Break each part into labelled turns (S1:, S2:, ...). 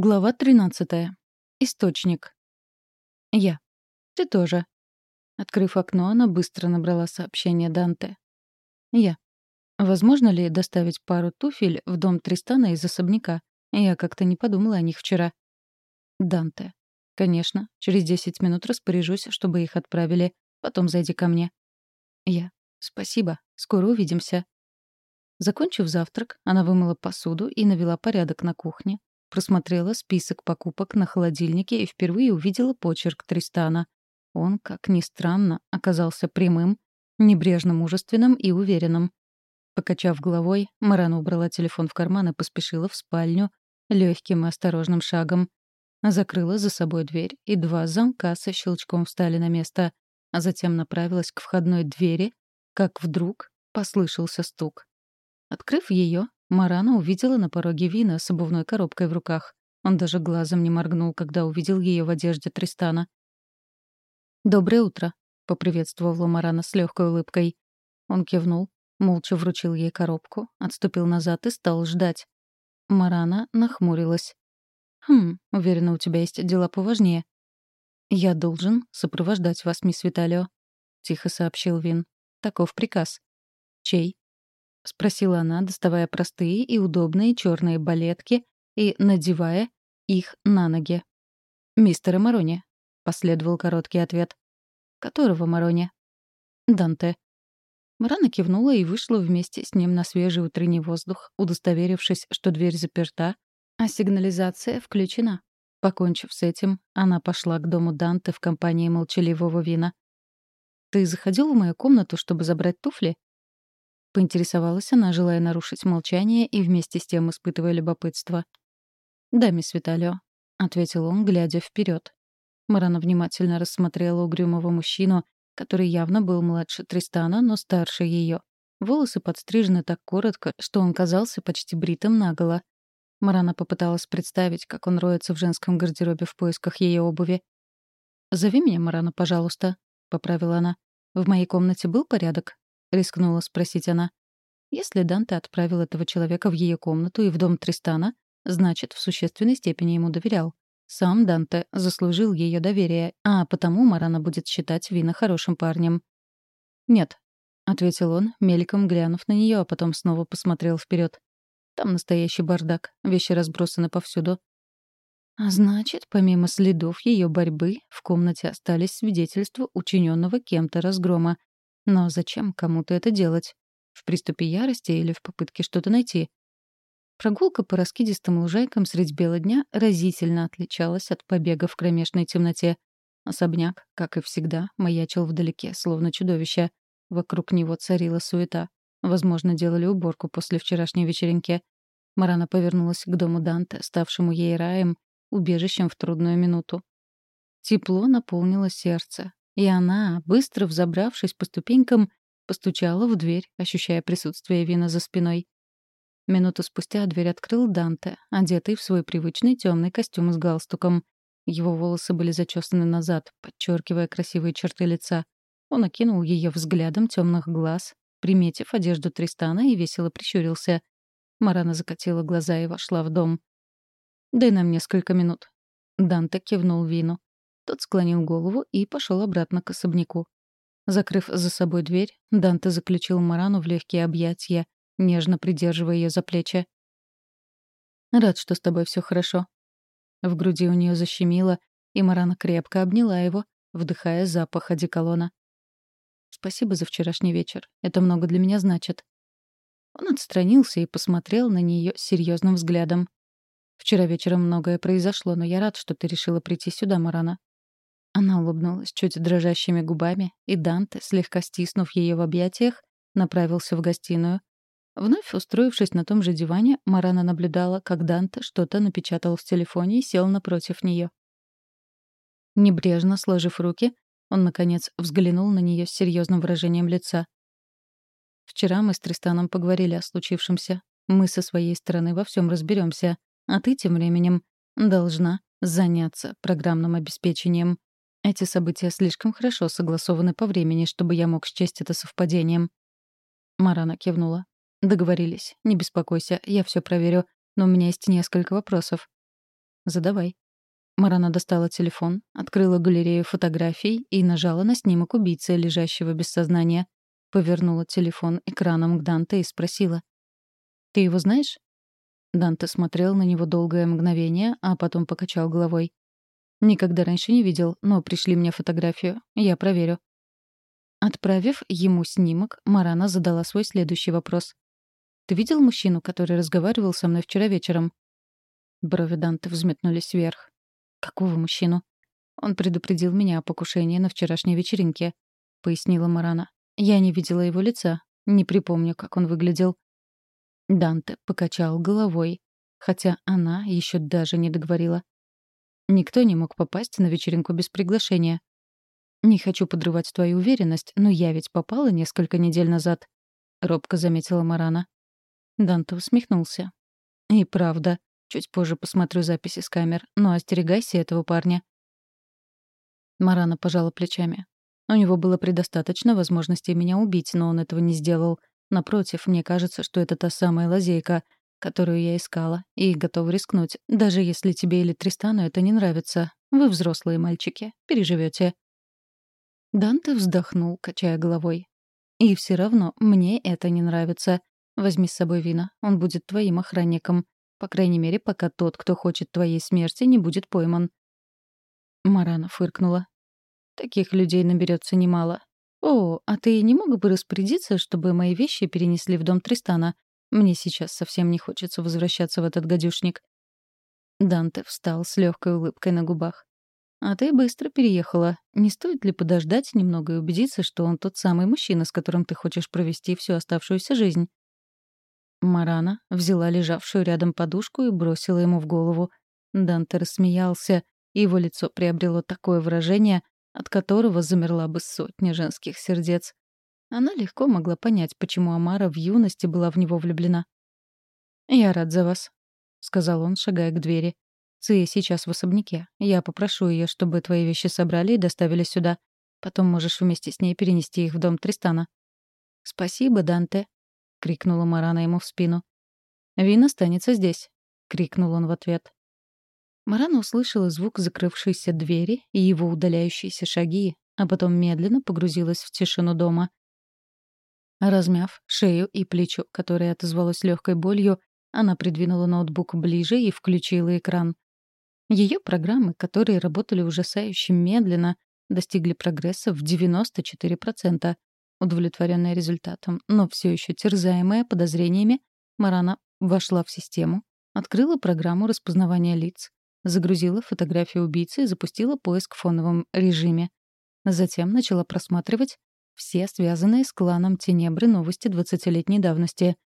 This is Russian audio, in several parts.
S1: Глава 13. Источник. Я. Ты тоже. Открыв окно, она быстро набрала сообщение Данте. Я. Возможно ли доставить пару туфель в дом Тристана из особняка? Я как-то не подумала о них вчера. Данте. Конечно, через 10 минут распоряжусь, чтобы их отправили. Потом зайди ко мне. Я. Спасибо. Скоро увидимся. Закончив завтрак, она вымыла посуду и навела порядок на кухне. Просмотрела список покупок на холодильнике и впервые увидела почерк Тристана. Он, как ни странно, оказался прямым, небрежно мужественным и уверенным. Покачав головой, Марана убрала телефон в карман и поспешила в спальню легким и осторожным шагом. Закрыла за собой дверь, и два замка со щелчком встали на место, а затем направилась к входной двери, как вдруг послышался стук. Открыв ее, Марана увидела на пороге Вина с обувной коробкой в руках. Он даже глазом не моргнул, когда увидел ее в одежде Тристана. «Доброе утро», — поприветствовала Марана с легкой улыбкой. Он кивнул, молча вручил ей коробку, отступил назад и стал ждать. Марана нахмурилась. «Хм, уверена, у тебя есть дела поважнее». «Я должен сопровождать вас, мисс Виталио», — тихо сообщил Вин. «Таков приказ». «Чей?» — спросила она, доставая простые и удобные черные балетки и надевая их на ноги. «Мистера Марони», — последовал короткий ответ. «Которого Марони?» «Данте». Марана кивнула и вышла вместе с ним на свежий утренний воздух, удостоверившись, что дверь заперта, а сигнализация включена. Покончив с этим, она пошла к дому Данте в компании молчаливого вина. «Ты заходил в мою комнату, чтобы забрать туфли?» Поинтересовалась она, желая нарушить молчание и вместе с тем испытывая любопытство. «Да, мисс Виталио», — ответил он, глядя вперед. Марана внимательно рассмотрела угрюмого мужчину, который явно был младше Тристана, но старше ее. Волосы подстрижены так коротко, что он казался почти бритым наголо. Марана попыталась представить, как он роется в женском гардеробе в поисках ее обуви. «Зови меня Марана, пожалуйста», — поправила она. «В моей комнате был порядок?» — рискнула спросить она. Если Данте отправил этого человека в ее комнату и в дом Тристана, значит, в существенной степени ему доверял. Сам Данте заслужил ее доверие, а потому Марана будет считать Вина хорошим парнем. «Нет», — ответил он, мельком глянув на нее, а потом снова посмотрел вперед. «Там настоящий бардак, вещи разбросаны повсюду». А значит, помимо следов ее борьбы, в комнате остались свидетельства учиненного кем-то разгрома, но зачем кому-то это делать? В приступе ярости или в попытке что-то найти? Прогулка по раскидистым лужайкам средь бела дня разительно отличалась от побега в кромешной темноте. Особняк, как и всегда, маячил вдалеке, словно чудовище. Вокруг него царила суета. Возможно, делали уборку после вчерашней вечеринки. Марана повернулась к дому Данте, ставшему ей раем, убежищем в трудную минуту. Тепло наполнило сердце, и она, быстро взобравшись по ступенькам, постучала в дверь, ощущая присутствие Вина за спиной. Минуту спустя дверь открыл Данте, одетый в свой привычный темный костюм с галстуком. Его волосы были зачесаны назад, подчеркивая красивые черты лица. Он окинул ее взглядом темных глаз, приметив одежду Тристана и весело прищурился. Марана закатила глаза и вошла в дом. «Дай нам несколько минут». Данте кивнул Вину. Тот склонил голову и пошел обратно к особняку. Закрыв за собой дверь, Данте заключил Марану в легкие объятия, нежно придерживая ее за плечи. «Рад, что с тобой все хорошо». В груди у нее защемило, и Марана крепко обняла его, вдыхая запах одеколона. «Спасибо за вчерашний вечер. Это много для меня значит». Он отстранился и посмотрел на нее серьезным взглядом. «Вчера вечером многое произошло, но я рад, что ты решила прийти сюда, Марана. Она улыбнулась чуть дрожащими губами, и Данте, слегка стиснув ее в объятиях, направился в гостиную. Вновь устроившись на том же диване, Марана наблюдала, как Данте что-то напечатал в телефоне и сел напротив нее. Небрежно сложив руки, он, наконец, взглянул на нее с серьезным выражением лица. «Вчера мы с Тристаном поговорили о случившемся. Мы со своей стороны во всем разберемся, а ты тем временем должна заняться программным обеспечением. Эти события слишком хорошо согласованы по времени, чтобы я мог счесть это совпадением. Марана кивнула. Договорились. Не беспокойся, я все проверю. Но у меня есть несколько вопросов. Задавай». Марана достала телефон, открыла галерею фотографий и нажала на снимок убийцы, лежащего без сознания. Повернула телефон экраном к Данте и спросила. «Ты его знаешь?» Данте смотрел на него долгое мгновение, а потом покачал головой. «Никогда раньше не видел, но пришли мне фотографию. Я проверю». Отправив ему снимок, Марана задала свой следующий вопрос. «Ты видел мужчину, который разговаривал со мной вчера вечером?» Брови Данте взметнулись вверх. «Какого мужчину?» «Он предупредил меня о покушении на вчерашней вечеринке», — пояснила Марана. «Я не видела его лица. Не припомню, как он выглядел». Данте покачал головой, хотя она еще даже не договорила. Никто не мог попасть на вечеринку без приглашения. «Не хочу подрывать твою уверенность, но я ведь попала несколько недель назад», — робко заметила Марана. Данте усмехнулся. «И правда. Чуть позже посмотрю записи с камер, но остерегайся этого парня». Марана пожала плечами. У него было предостаточно возможностей меня убить, но он этого не сделал. Напротив, мне кажется, что это та самая лазейка, которую я искала, и готова рискнуть, даже если тебе или Тристану это не нравится. Вы взрослые мальчики, переживете. Данте вздохнул, качая головой. «И все равно мне это не нравится. Возьми с собой вина, он будет твоим охранником. По крайней мере, пока тот, кто хочет твоей смерти, не будет пойман». Марана фыркнула. «Таких людей наберется немало. О, а ты не мог бы распорядиться, чтобы мои вещи перенесли в дом Тристана? Мне сейчас совсем не хочется возвращаться в этот гадюшник». Данте встал с легкой улыбкой на губах. А ты быстро переехала. Не стоит ли подождать немного и убедиться, что он тот самый мужчина, с которым ты хочешь провести всю оставшуюся жизнь?» Марана взяла лежавшую рядом подушку и бросила ему в голову. Данте рассмеялся, и его лицо приобрело такое выражение, от которого замерла бы сотня женских сердец. Она легко могла понять, почему Амара в юности была в него влюблена. «Я рад за вас», — сказал он, шагая к двери. Ци сейчас в особняке. Я попрошу ее, чтобы твои вещи собрали и доставили сюда. Потом можешь вместе с ней перенести их в дом Тристана». «Спасибо, Данте», — крикнула Марана ему в спину. «Вин останется здесь», — крикнул он в ответ. Марана услышала звук закрывшейся двери и его удаляющиеся шаги, а потом медленно погрузилась в тишину дома. Размяв шею и плечо, которое отозвалось легкой болью, она придвинула ноутбук ближе и включила экран. Ее программы, которые работали ужасающе медленно, достигли прогресса в 94%. Удовлетворенная результатом, но все еще терзаемая подозрениями, Марана вошла в систему, открыла программу распознавания лиц, загрузила фотографию убийцы и запустила поиск в фоновом режиме. Затем начала просматривать все связанные с кланом Тенебры новости 20-летней давности.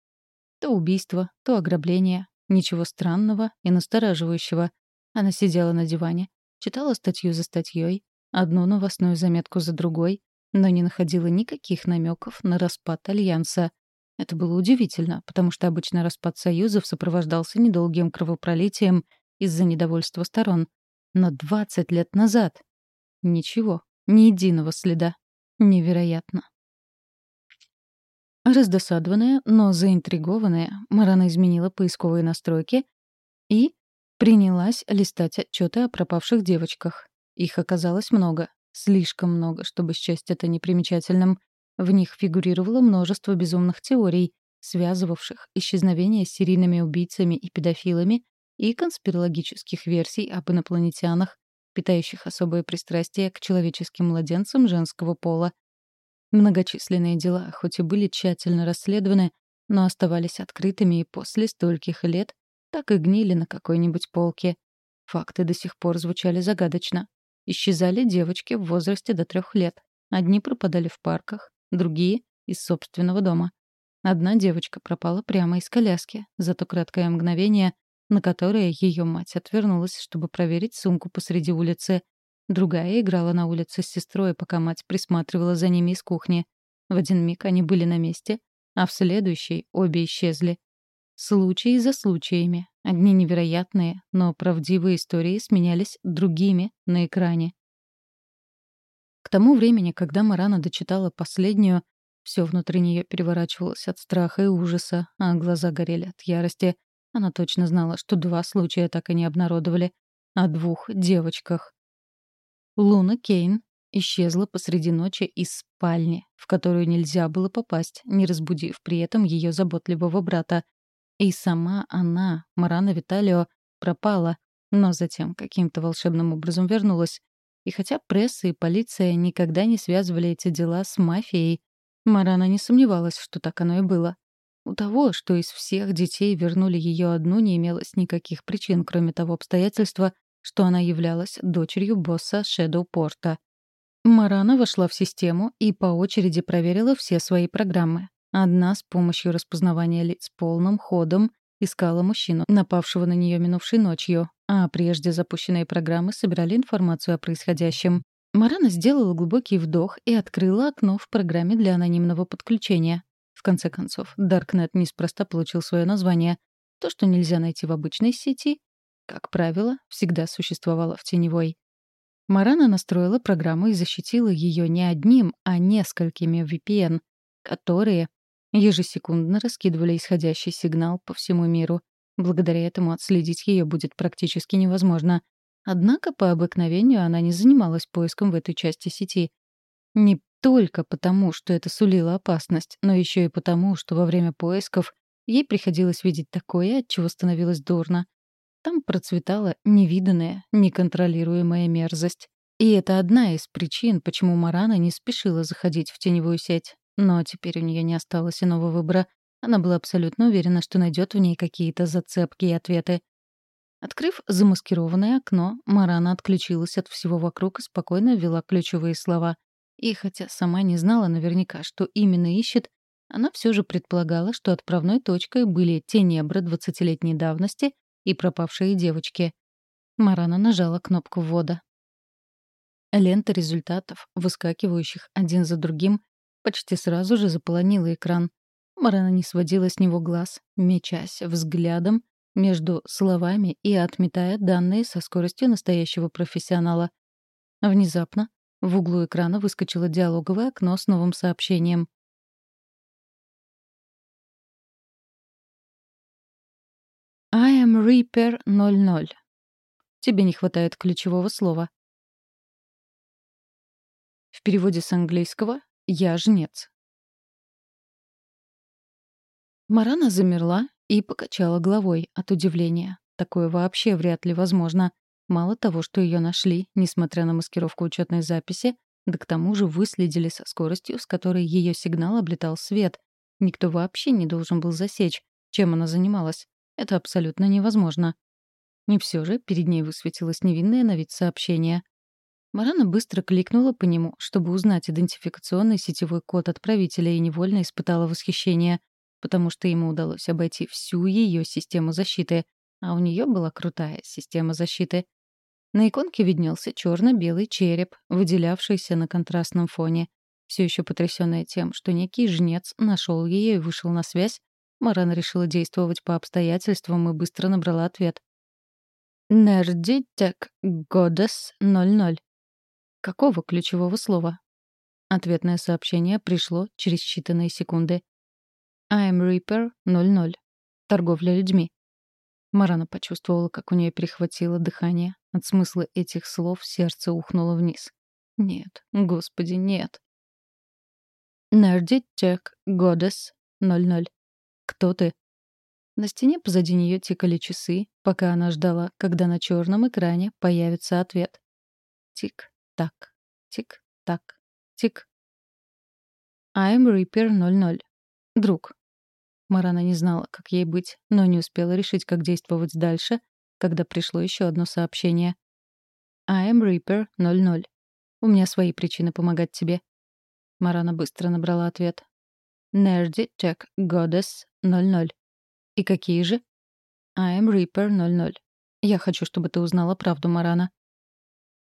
S1: То убийство, то ограбление. Ничего странного и настораживающего. Она сидела на диване, читала статью за статьей, одну новостную заметку за другой, но не находила никаких намеков на распад Альянса. Это было удивительно, потому что обычно распад союзов сопровождался недолгим кровопролитием из-за недовольства сторон. Но 20 лет назад — ничего, ни единого следа. Невероятно. Раздосадованная, но заинтригованная, Марана изменила поисковые настройки и Принялась листать отчеты о пропавших девочках. Их оказалось много. Слишком много, чтобы счесть это непримечательным. В них фигурировало множество безумных теорий, связывавших исчезновение с серийными убийцами и педофилами и конспирологических версий об инопланетянах, питающих особое пристрастие к человеческим младенцам женского пола. Многочисленные дела, хоть и были тщательно расследованы, но оставались открытыми и после стольких лет так и гнили на какой-нибудь полке. Факты до сих пор звучали загадочно. Исчезали девочки в возрасте до трех лет. Одни пропадали в парках, другие — из собственного дома. Одна девочка пропала прямо из коляски, за то краткое мгновение, на которое ее мать отвернулась, чтобы проверить сумку посреди улицы. Другая играла на улице с сестрой, пока мать присматривала за ними из кухни. В один миг они были на месте, а в следующий обе исчезли. Случаи за случаями. Одни невероятные, но правдивые истории сменялись другими на экране. К тому времени, когда Марана дочитала последнюю, все внутри нее переворачивалось от страха и ужаса, а глаза горели от ярости. Она точно знала, что два случая так и не обнародовали. о двух девочках. Луна Кейн исчезла посреди ночи из спальни, в которую нельзя было попасть, не разбудив при этом ее заботливого брата. И сама она, Марана Виталио, пропала, но затем каким-то волшебным образом вернулась. И хотя пресса и полиция никогда не связывали эти дела с мафией, Марана не сомневалась, что так оно и было. У того, что из всех детей вернули ее одну, не имелось никаких причин, кроме того обстоятельства, что она являлась дочерью босса Шэдоу Порта. Марана вошла в систему и по очереди проверила все свои программы. Одна с помощью распознавания лиц полным ходом искала мужчину, напавшего на нее минувшей ночью, а прежде запущенные программы собирали информацию о происходящем. Марана сделала глубокий вдох и открыла окно в программе для анонимного подключения. В конце концов, Darknet неспроста получил свое название. То, что нельзя найти в обычной сети, как правило, всегда существовало в теневой. Марана настроила программу и защитила ее не одним, а несколькими VPN, которые ежесекундно раскидывали исходящий сигнал по всему миру. Благодаря этому отследить ее будет практически невозможно. Однако по обыкновению она не занималась поиском в этой части сети. Не только потому, что это сулило опасность, но еще и потому, что во время поисков ей приходилось видеть такое, от чего становилось дурно. Там процветала невиданная, неконтролируемая мерзость. И это одна из причин, почему Марана не спешила заходить в теневую сеть. Но теперь у нее не осталось иного выбора. Она была абсолютно уверена, что найдет в ней какие-то зацепки и ответы. Открыв замаскированное окно, Марана отключилась от всего вокруг и спокойно ввела ключевые слова. И хотя сама не знала наверняка, что именно ищет, она все же предполагала, что отправной точкой были те небра двадцатилетней давности и пропавшие девочки. Марана нажала кнопку ввода. Лента результатов, выскакивающих один за другим, почти сразу же заполонила экран. Марана не сводила с него глаз, мечась взглядом между словами и отметая данные со скоростью настоящего профессионала. Внезапно в углу экрана выскочило диалоговое окно с новым сообщением. I am Reaper 00. Тебе не хватает ключевого слова. В переводе с английского «Я жнец». Марана замерла и покачала головой от удивления. Такое вообще вряд ли возможно. Мало того, что ее нашли, несмотря на маскировку учетной записи, да к тому же выследили со скоростью, с которой ее сигнал облетал свет. Никто вообще не должен был засечь, чем она занималась. Это абсолютно невозможно. И все же перед ней высветилось невинное на вид сообщение. Марана быстро кликнула по нему, чтобы узнать идентификационный сетевой код отправителя и невольно испытала восхищение, потому что ему удалось обойти всю ее систему защиты, а у нее была крутая система защиты. На иконке виднелся черно-белый череп, выделявшийся на контрастном фоне. Все еще потрясенная тем, что некий жнец нашел ее и вышел на связь, Марана решила действовать по обстоятельствам и быстро набрала ответ. «Нердитек Годес 00». Какого ключевого слова? Ответное сообщение пришло через считанные секунды. I'm Reaper 00. Торговля людьми. Марана почувствовала, как у нее перехватило дыхание. От смысла этих слов сердце ухнуло вниз. Нет, господи, нет. Nerdy Tech Goddess 00. Кто ты? На стене позади нее тикали часы, пока она ждала, когда на черном экране появится ответ. Тик-так, тик-так, тик. I'm Reaper 00. Друг. Марана не знала, как ей быть, но не успела решить, как действовать дальше, когда пришло еще одно сообщение. «I am Reaper 00. У меня свои причины помогать тебе». Марана быстро набрала ответ. «Nerdy Check Goddess 00». «И какие же?» «I am Reaper 00. Я хочу, чтобы ты узнала правду, Марана».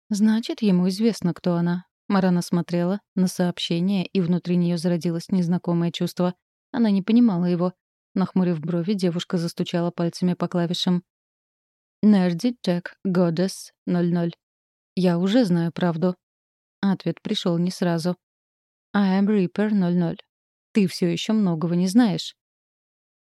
S1: Значит, ему известно, кто она. Марана смотрела на сообщение, и внутри нее зародилось незнакомое чувство. Она не понимала его. Нахмурив брови, девушка застучала пальцами по клавишам. «Нерди Джек Годес 00». «Я уже знаю правду». Ответ пришел не сразу. «I am Reaper 00». «Ты все еще многого не знаешь».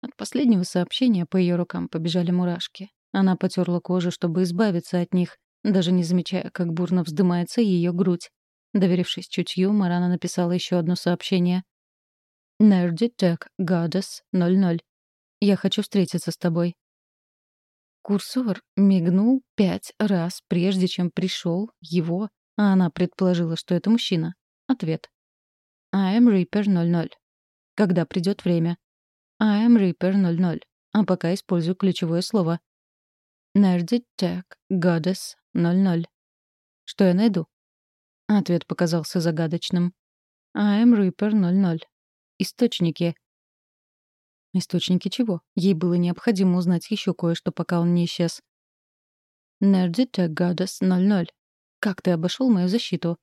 S1: От последнего сообщения по ее рукам побежали мурашки. Она потерла кожу, чтобы избавиться от них, даже не замечая, как бурно вздымается ее грудь. Доверившись чутью, Марана написала еще одно сообщение. «Nerdy Tech Goddess 00. Я хочу встретиться с тобой». Курсор мигнул пять раз, прежде чем пришел его, а она предположила, что это мужчина. Ответ. I am Reaper 00. Когда придет время? I am Reaper 00. А пока использую ключевое слово. Nerdy Tech Goddess 00. Что я найду? Ответ показался загадочным. I am Reaper 00. Источники. Источники чего? Ей было необходимо узнать еще кое-что, пока он не исчез. Nerdy Tech Goddess 00. Как ты обошел мою защиту?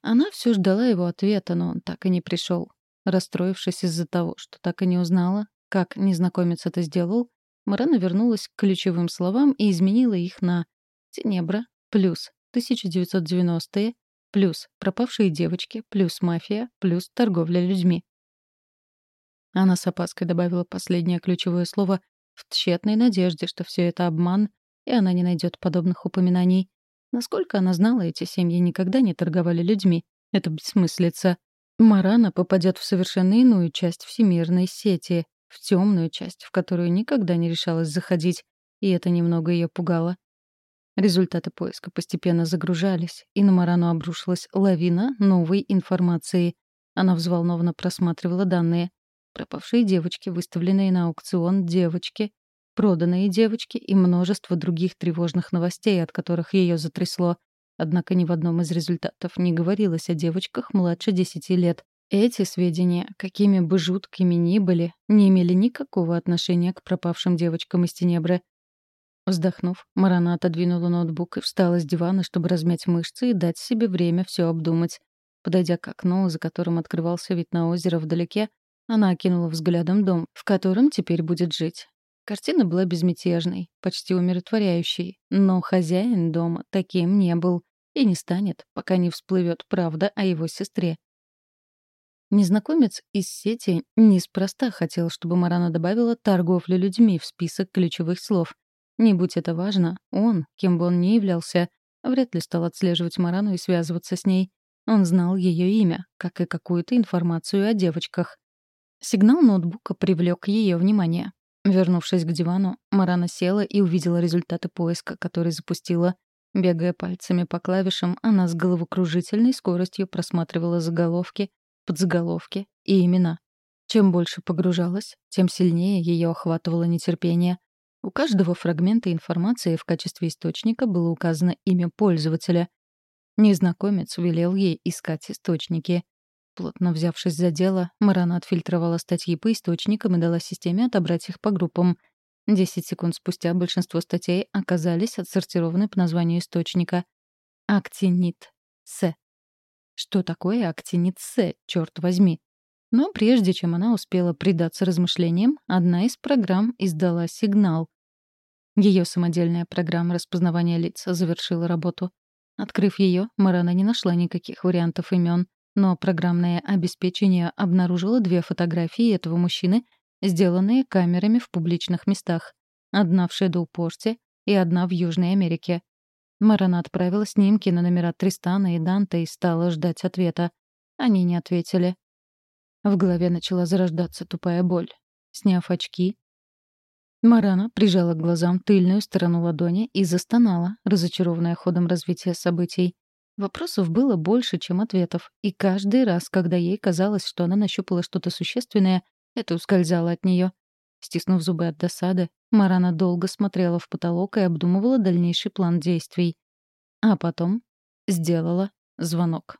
S1: Она все ждала его ответа, но он так и не пришел. Расстроившись из-за того, что так и не узнала, как незнакомец это сделал, Марана вернулась к ключевым словам и изменила их на «Тенебра» плюс 1990-е плюс пропавшие девочки плюс мафия плюс торговля людьми. Она с опаской добавила последнее ключевое слово в тщетной надежде, что все это обман, и она не найдет подобных упоминаний. Насколько она знала, эти семьи никогда не торговали людьми. Это бессмыслица. Марана попадет в совершенно иную часть всемирной сети, в темную часть, в которую никогда не решалась заходить, и это немного ее пугало. Результаты поиска постепенно загружались, и на Марану обрушилась лавина новой информации. Она взволнованно просматривала данные. Пропавшие девочки, выставленные на аукцион девочки, проданные девочки и множество других тревожных новостей, от которых ее затрясло. Однако ни в одном из результатов не говорилось о девочках младше 10 лет. Эти сведения, какими бы жуткими ни были, не имели никакого отношения к пропавшим девочкам из Тенебры. Вздохнув, Марана отодвинула ноутбук и встала с дивана, чтобы размять мышцы и дать себе время все обдумать. Подойдя к окну, за которым открывался вид на озеро вдалеке, она окинула взглядом дом, в котором теперь будет жить. Картина была безмятежной, почти умиротворяющей, но хозяин дома таким не был и не станет, пока не всплывет правда о его сестре. Незнакомец из сети неспроста хотел, чтобы Марана добавила торговлю людьми в список ключевых слов. Не будь это важно, он, кем бы он ни являлся, вряд ли стал отслеживать Марану и связываться с ней. Он знал ее имя, как и какую-то информацию о девочках. Сигнал ноутбука привлек ее внимание. Вернувшись к дивану, Марана села и увидела результаты поиска, который запустила. Бегая пальцами по клавишам, она с головокружительной скоростью просматривала заголовки, подзаголовки и имена. Чем больше погружалась, тем сильнее ее охватывало нетерпение. У каждого фрагмента информации в качестве источника было указано имя пользователя. Незнакомец велел ей искать источники. Плотно взявшись за дело, Марана отфильтровала статьи по источникам и дала системе отобрать их по группам. Десять секунд спустя большинство статей оказались отсортированы по названию источника. Актинит. С. Что такое актинит С, черт возьми? Но прежде чем она успела предаться размышлениям, одна из программ издала сигнал. Ее самодельная программа распознавания лиц завершила работу. Открыв ее, Марана не нашла никаких вариантов имен. Но программное обеспечение обнаружило две фотографии этого мужчины, сделанные камерами в публичных местах. Одна в Шэдоу-порте и одна в Южной Америке. Марана отправила снимки на номера Тристана и Данте и стала ждать ответа. Они не ответили. В голове начала зарождаться тупая боль. Сняв очки, Марана прижала к глазам тыльную сторону ладони и застонала, разочарованная ходом развития событий. Вопросов было больше, чем ответов, и каждый раз, когда ей казалось, что она нащупала что-то существенное, это ускользало от нее. Стиснув зубы от досады, Марана долго смотрела в потолок и обдумывала дальнейший план действий. А потом сделала звонок.